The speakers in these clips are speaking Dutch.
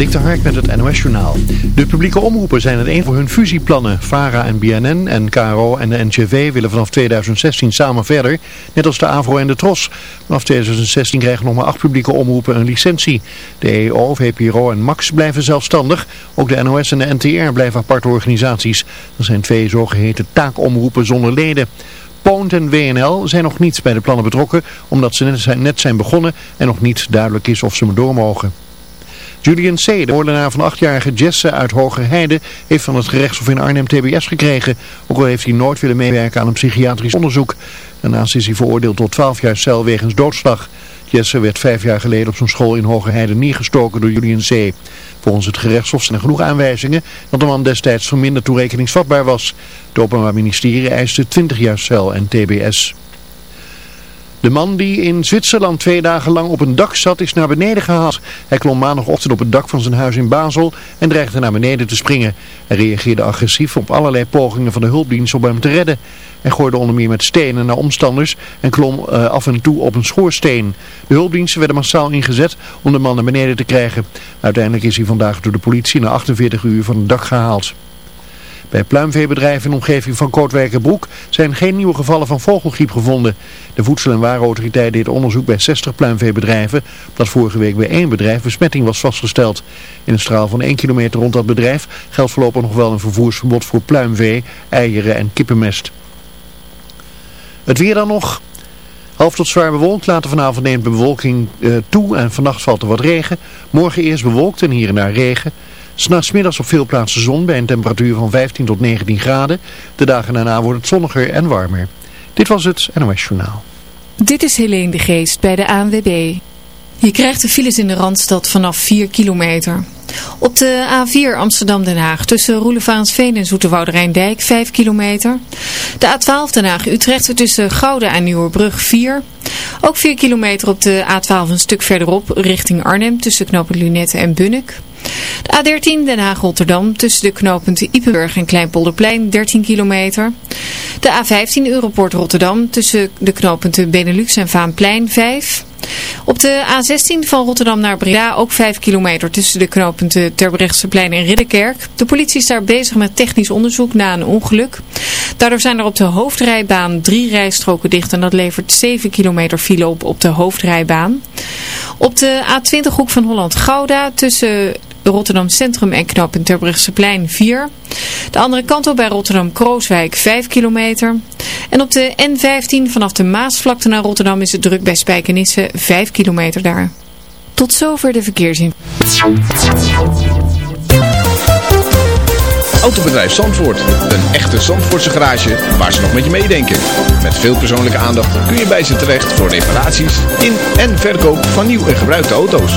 Dik Hark met het NOS Journaal. De publieke omroepen zijn het eens voor hun fusieplannen. VARA en BNN en KRO en de NGV willen vanaf 2016 samen verder, net als de AVRO en de TROS. Vanaf 2016 krijgen nog maar acht publieke omroepen een licentie. De EO, VPRO en MAX blijven zelfstandig. Ook de NOS en de NTR blijven aparte organisaties. Er zijn twee zogeheten taakomroepen zonder leden. Poont en WNL zijn nog niet bij de plannen betrokken, omdat ze net zijn, net zijn begonnen en nog niet duidelijk is of ze maar door mogen. Julian C., de moordenaar van achtjarige Jesse uit Hogerheide, heeft van het gerechtshof in Arnhem TBS gekregen. Ook al heeft hij nooit willen meewerken aan een psychiatrisch onderzoek. Daarnaast is hij veroordeeld tot 12 jaar cel wegens doodslag. Jesse werd vijf jaar geleden op zijn school in Hogerheide neergestoken door Julian C. Volgens het gerechtshof zijn er genoeg aanwijzingen dat de man destijds verminderd toerekeningsvatbaar was. Het Openbaar Ministerie eiste 20 jaar cel en TBS. De man die in Zwitserland twee dagen lang op een dak zat is naar beneden gehaald. Hij klom maandagochtend op het dak van zijn huis in Basel en dreigde naar beneden te springen. Hij reageerde agressief op allerlei pogingen van de hulpdienst om hem te redden. Hij gooide onder meer met stenen naar omstanders en klom uh, af en toe op een schoorsteen. De hulpdiensten werden massaal ingezet om de man naar beneden te krijgen. Uiteindelijk is hij vandaag door de politie na 48 uur van het dak gehaald. Bij pluimveebedrijven in de omgeving van Kootwijkerbroek zijn geen nieuwe gevallen van vogelgriep gevonden. De Voedsel- en Warenautoriteit deed onderzoek bij 60 pluimveebedrijven, omdat vorige week bij één bedrijf besmetting was vastgesteld. In een straal van 1 kilometer rond dat bedrijf geldt voorlopig nog wel een vervoersverbod voor pluimvee, eieren en kippenmest. Het weer dan nog. Half tot zwaar bewolkt. Later vanavond neemt de bewolking uh, toe en vannacht valt er wat regen. Morgen eerst bewolkt en hier en daar regen. S'nachts middags op veel plaatsen zon bij een temperatuur van 15 tot 19 graden. De dagen daarna wordt het zonniger en warmer. Dit was het NOS Journaal. Dit is Helene de Geest bij de ANWB. Je krijgt de files in de Randstad vanaf 4 kilometer. Op de A4 Amsterdam-Den Haag tussen Roelevaansveen en Zoeterwoude Rijndijk 5 kilometer. De A12 Den Haag-Utrecht tussen Gouden en Nieuwerbrug 4. Ook 4 kilometer op de A12 een stuk verderop richting Arnhem tussen knopen Lunette en Bunnik. De A13 Den Haag-Rotterdam tussen de knooppunten Ipenburg en Kleinpolderplein 13 kilometer. De A15 Europort Rotterdam tussen de knooppunten Benelux en Vaanplein 5. Op de A16 van Rotterdam naar Breda ook 5 kilometer tussen de knooppunten Terbrechtseplein en Ridderkerk. De politie is daar bezig met technisch onderzoek na een ongeluk. Daardoor zijn er op de hoofdrijbaan drie rijstroken dicht en dat levert 7 kilometer file op op de hoofdrijbaan. Op de A20 hoek van Holland-Gouda tussen Rotterdam Centrum en knooppunt Terbrechtseplein 4. De andere kant op bij Rotterdam-Krooswijk 5 kilometer. En op de N15 vanaf de Maasvlakte naar Rotterdam is het druk bij Spijkenisse 5 kilometer daar. Tot zover de verkeersin. Autobedrijf Zandvoort. Een echte Zandvoortse garage waar ze nog met je meedenken. Met veel persoonlijke aandacht kun je bij ze terecht voor reparaties in en verkoop van nieuw en gebruikte auto's.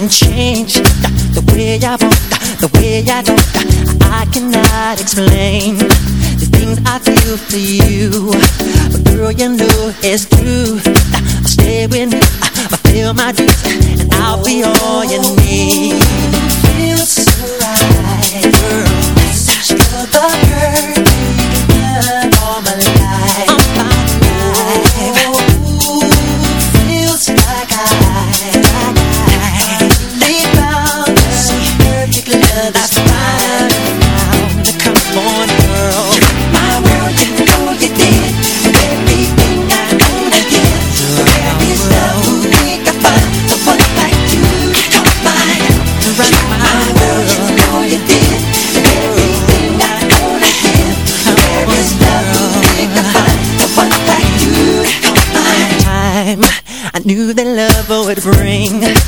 and change the way I want, the way I do. I cannot explain the things I feel for you, but girl, you know it's true. I'll stay with you, I feel my dreams, and I'll be all you need. Feels so right, girl. Such a girl. ring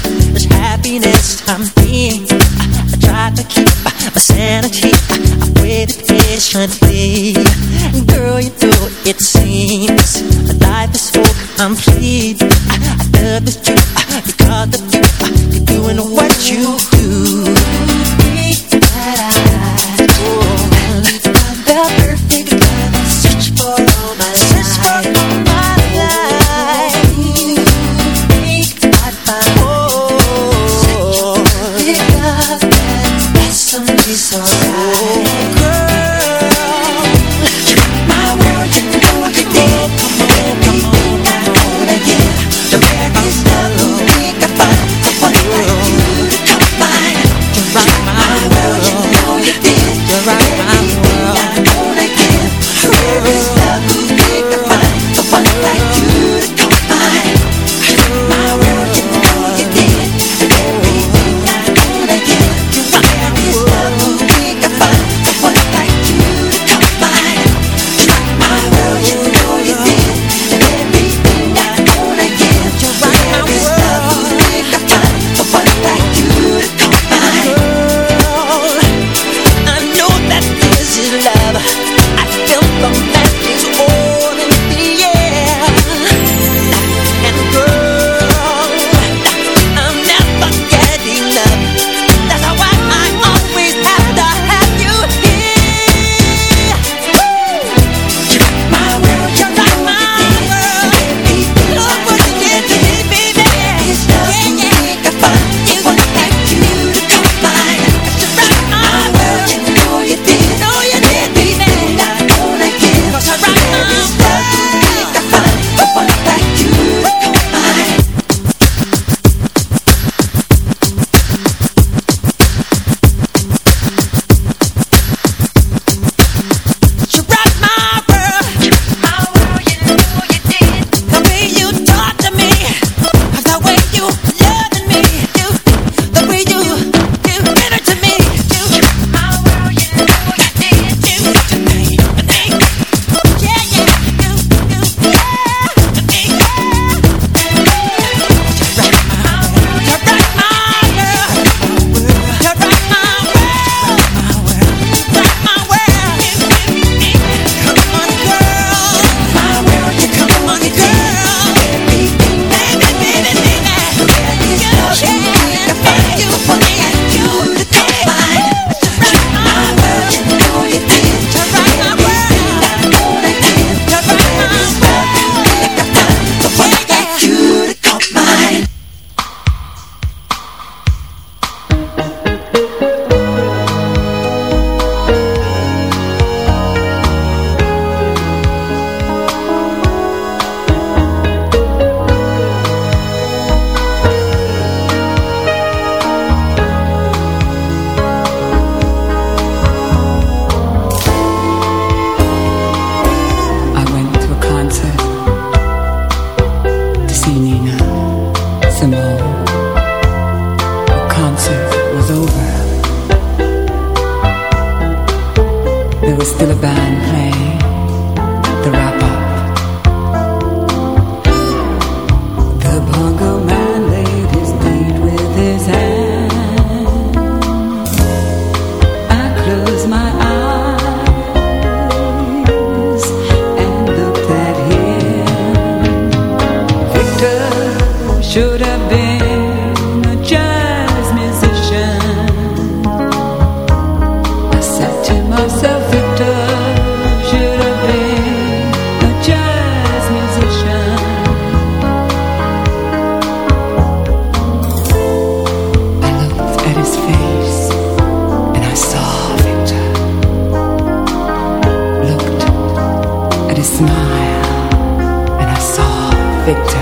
Victor.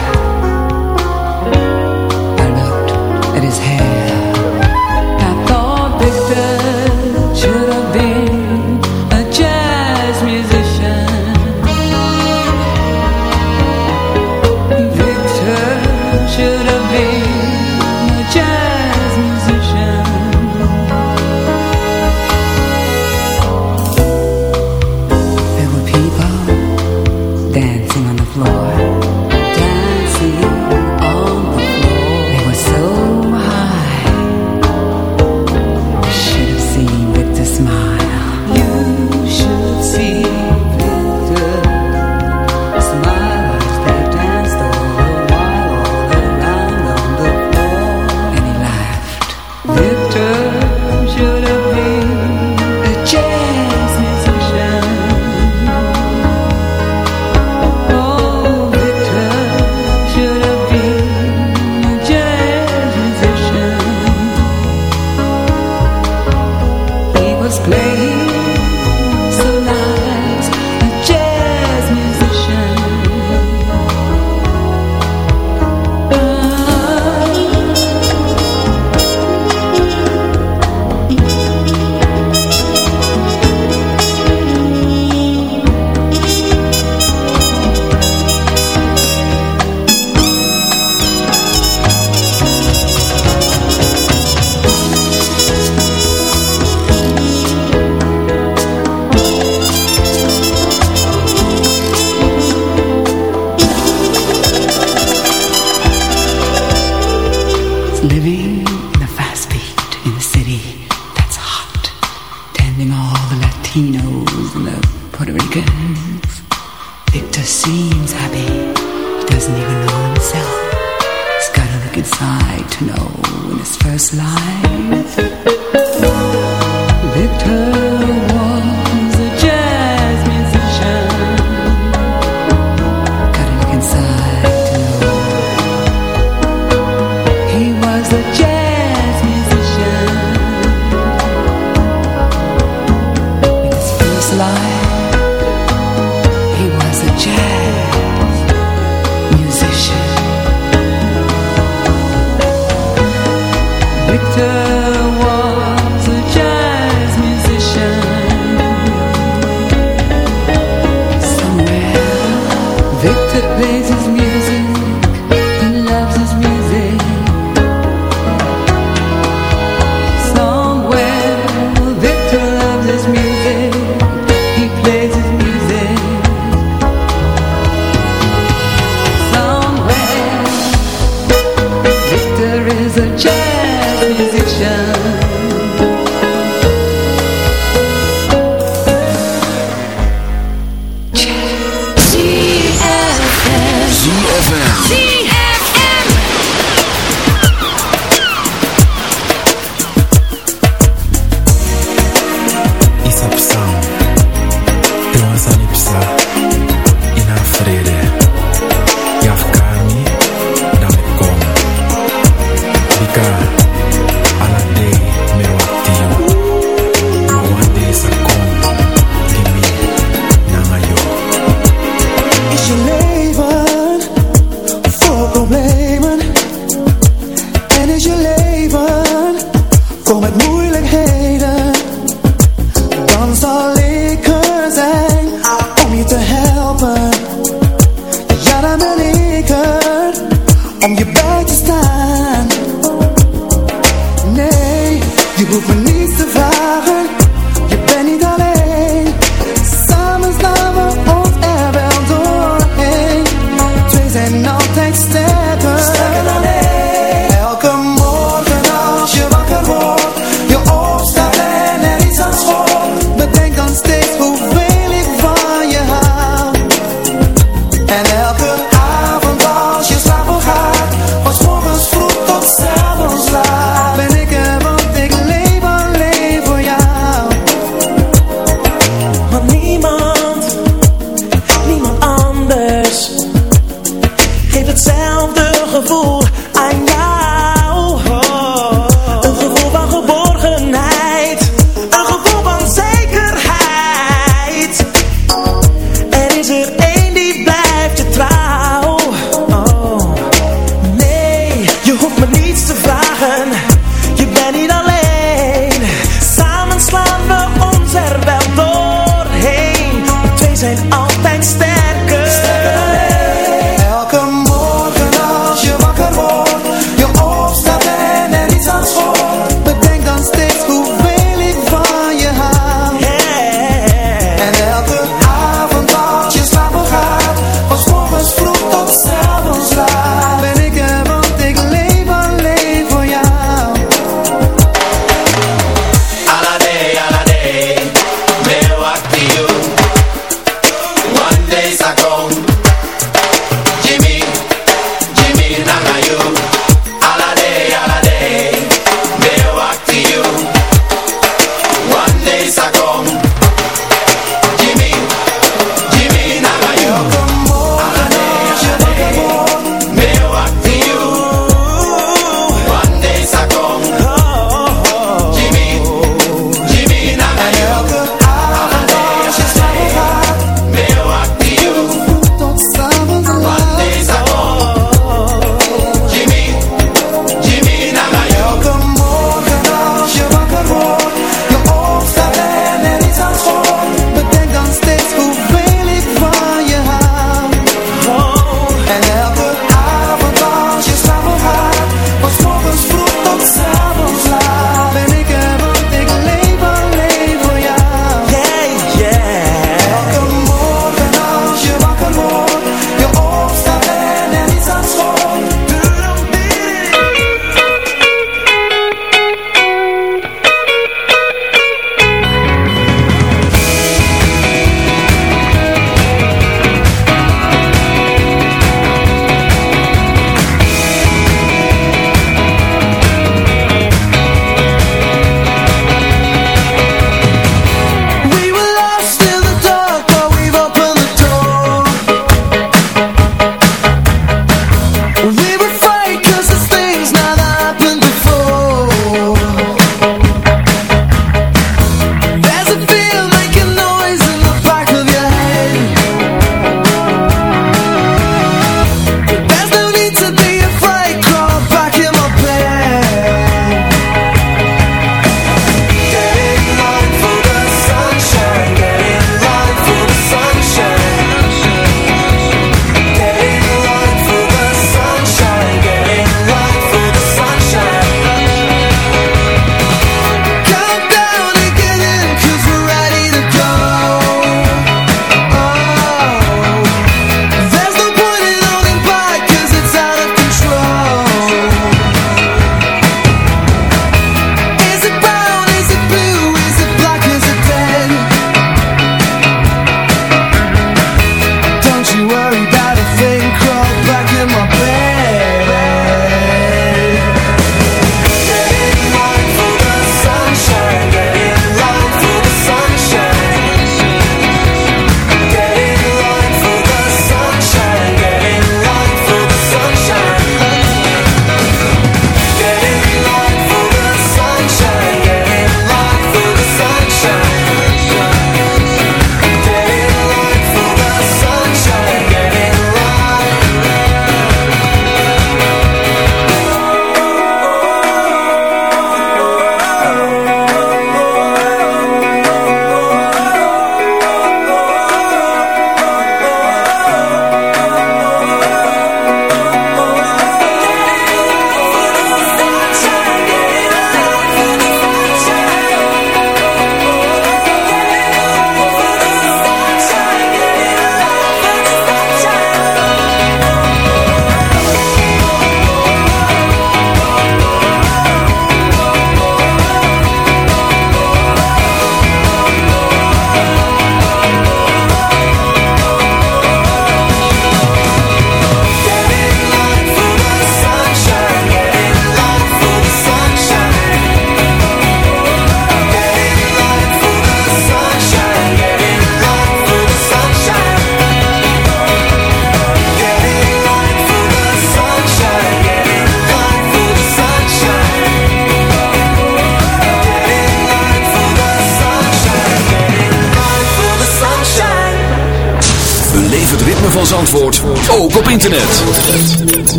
living.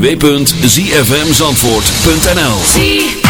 www.zfmzandvoort.nl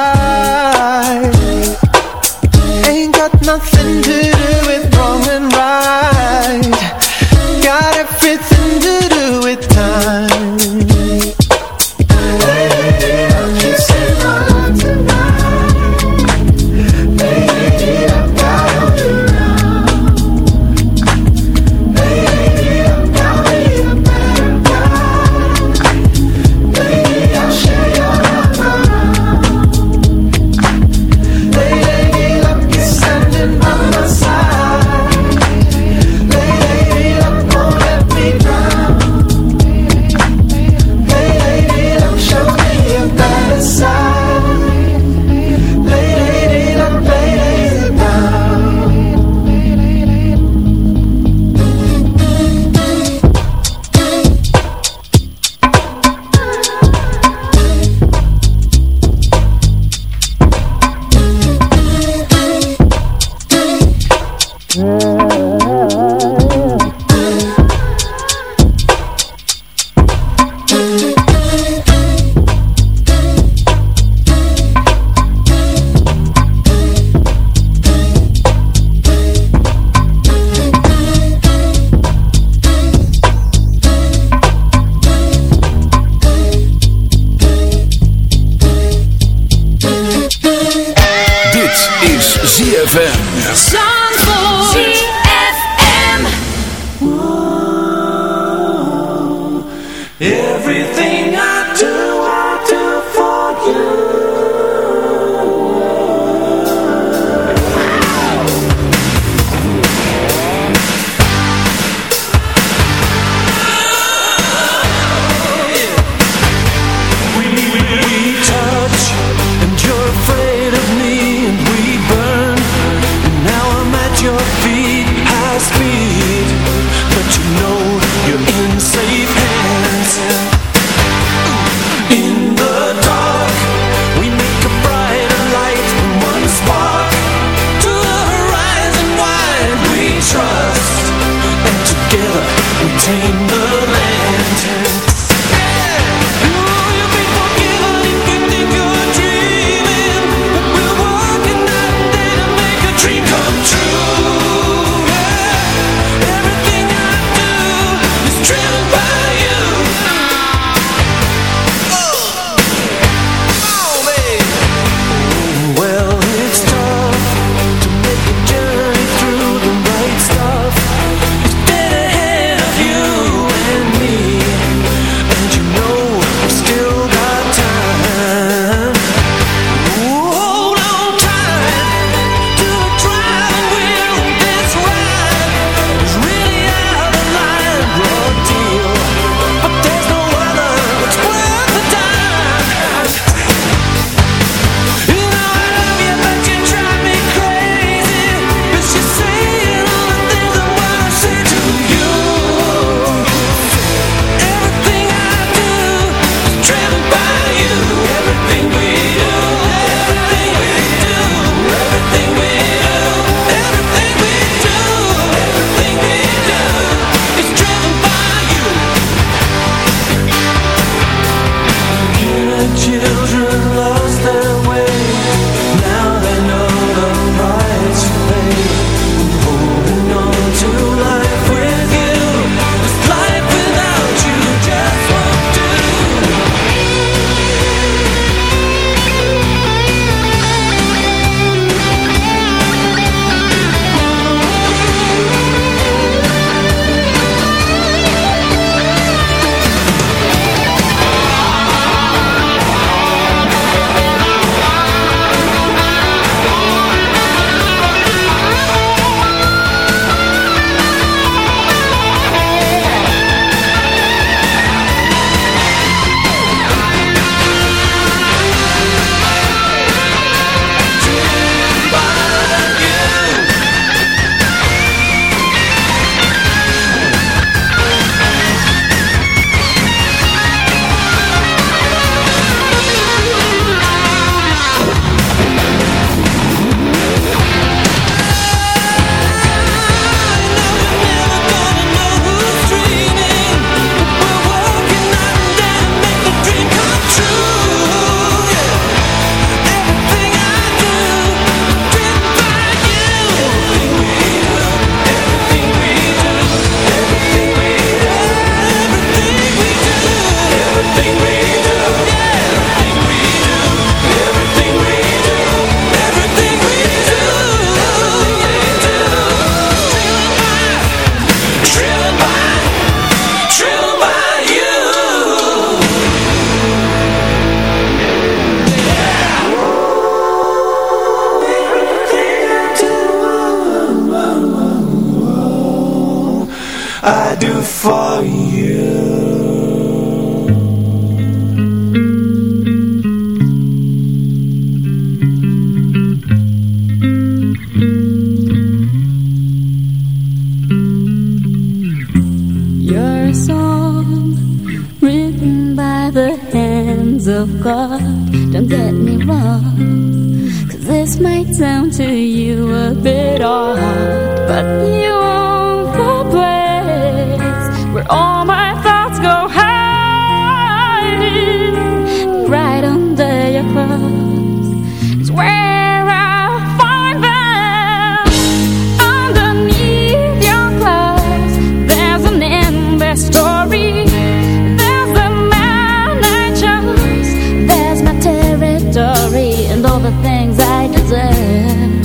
all the things I deserve.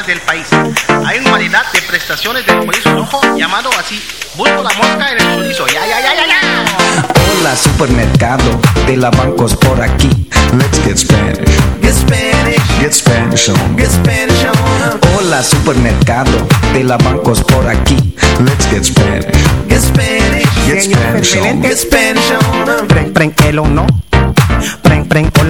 partes del país. Hay una variedad de prestaciones del chorizo rojo llamado así. Busco la mosca en el chorizo. ¡Ya, ya, ya, ya, ya! Hola, supermercado de la bancos por aquí. Let's get Spanish. Get Spanish. Get Spanish on. Get Spanish on. Hola, supermercado de la bancos por aquí. Let's get Spanish. Get Spanish. Get Spanish on. Get Spanish on. Pren, pren, el o no. Pren, pren, hola.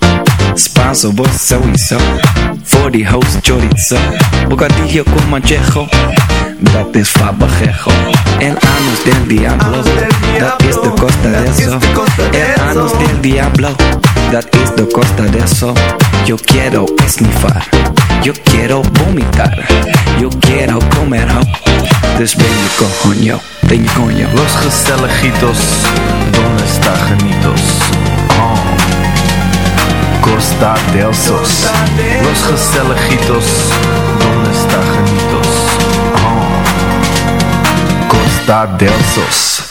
Vos sowieso. Voor die host chorizo. Bocadillo con manchejo. Dat is fabajejo. El anus del diablo. Dat is de costa de eso. El anus del diablo. Dat is de costa de eso. Yo quiero esnifar. Yo quiero vomitar. Yo quiero comer ho. Dus ben je coño. Ben je coño. Los gezelligitos, donde está genitos? Costa del Sos. Los gezelligitos, donde está? Oh. Costa del Sos.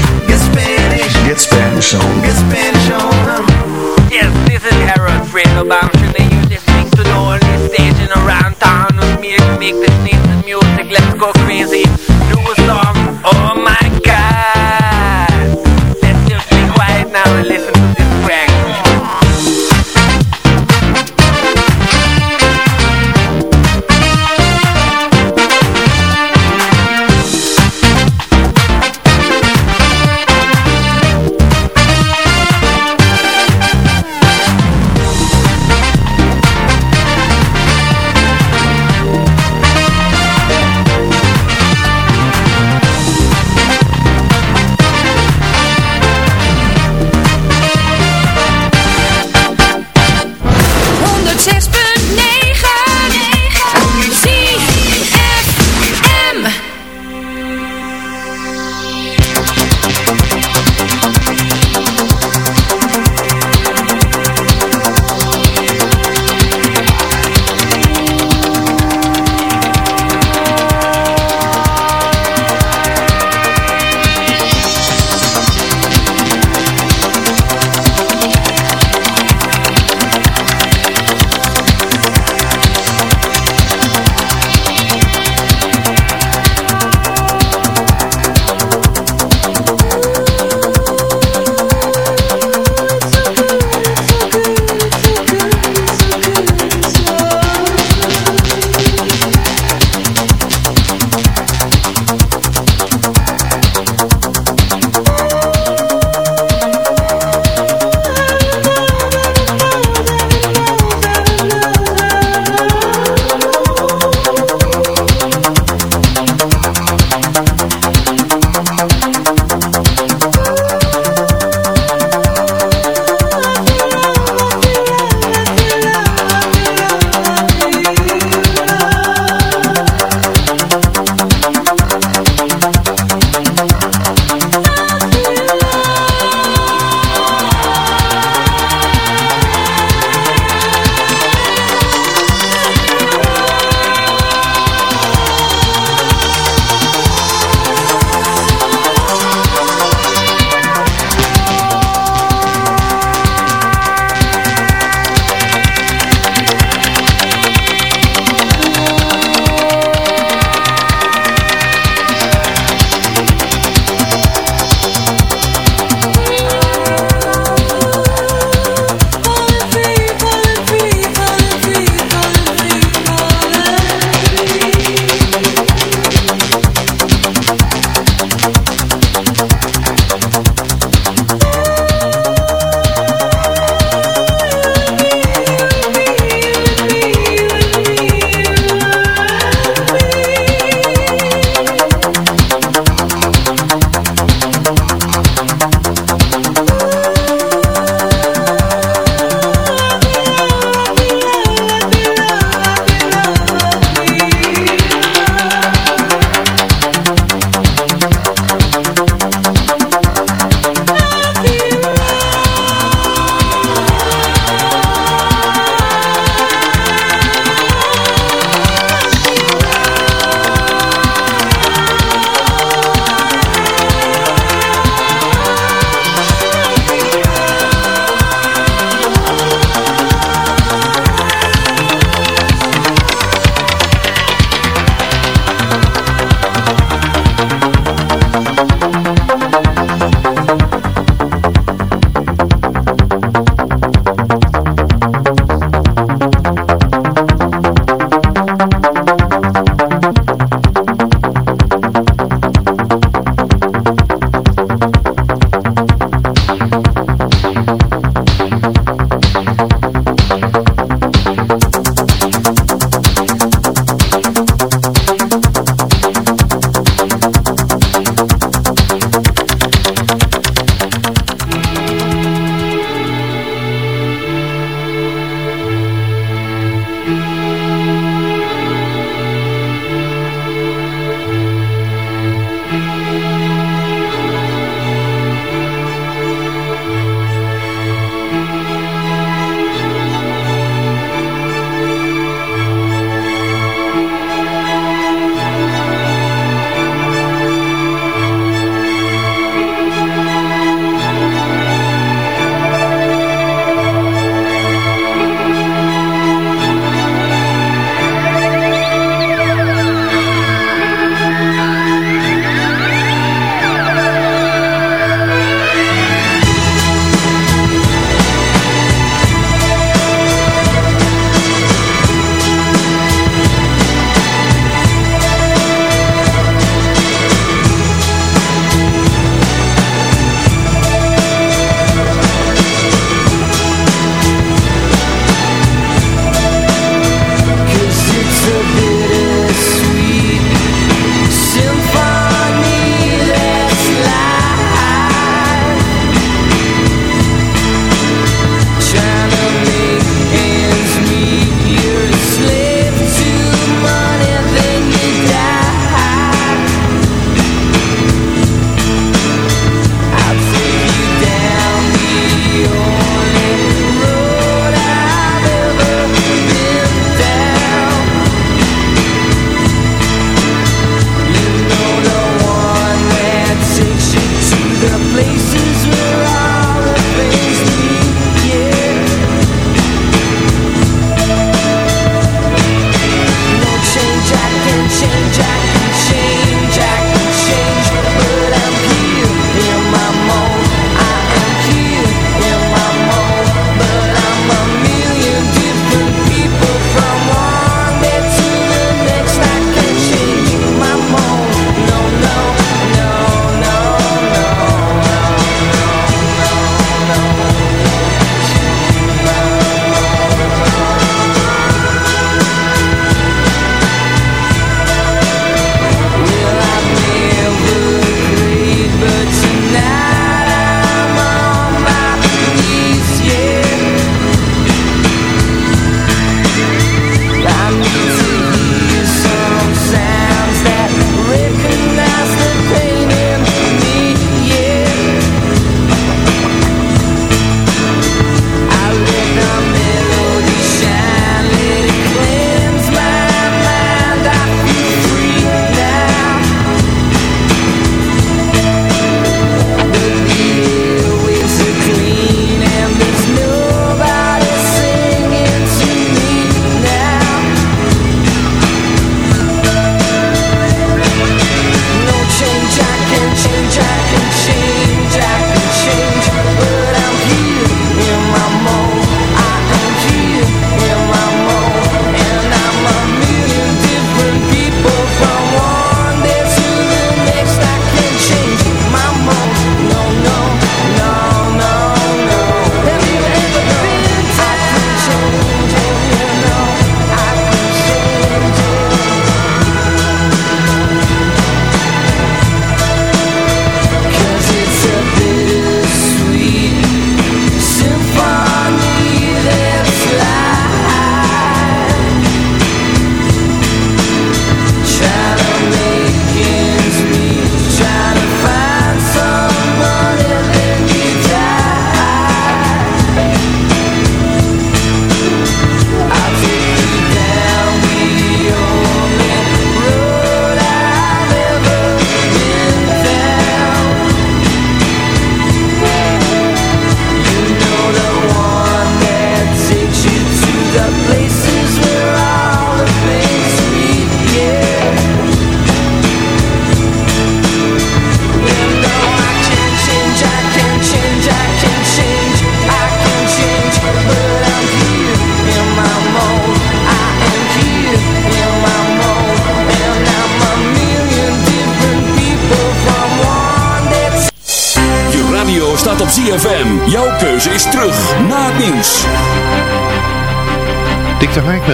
Get Spanish. Get Spanish on. Get Spanish on 'em. Yes, this is Harold Friedelbaum. Should they use this thing to the only stage in around town with me to make this nice music? Let's go crazy.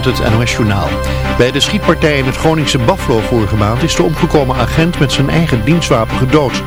Het NOS Journaal. Bij de schietpartij in het Groningse Buffalo vorige maand is de omgekomen agent met zijn eigen dienstwapen gedood.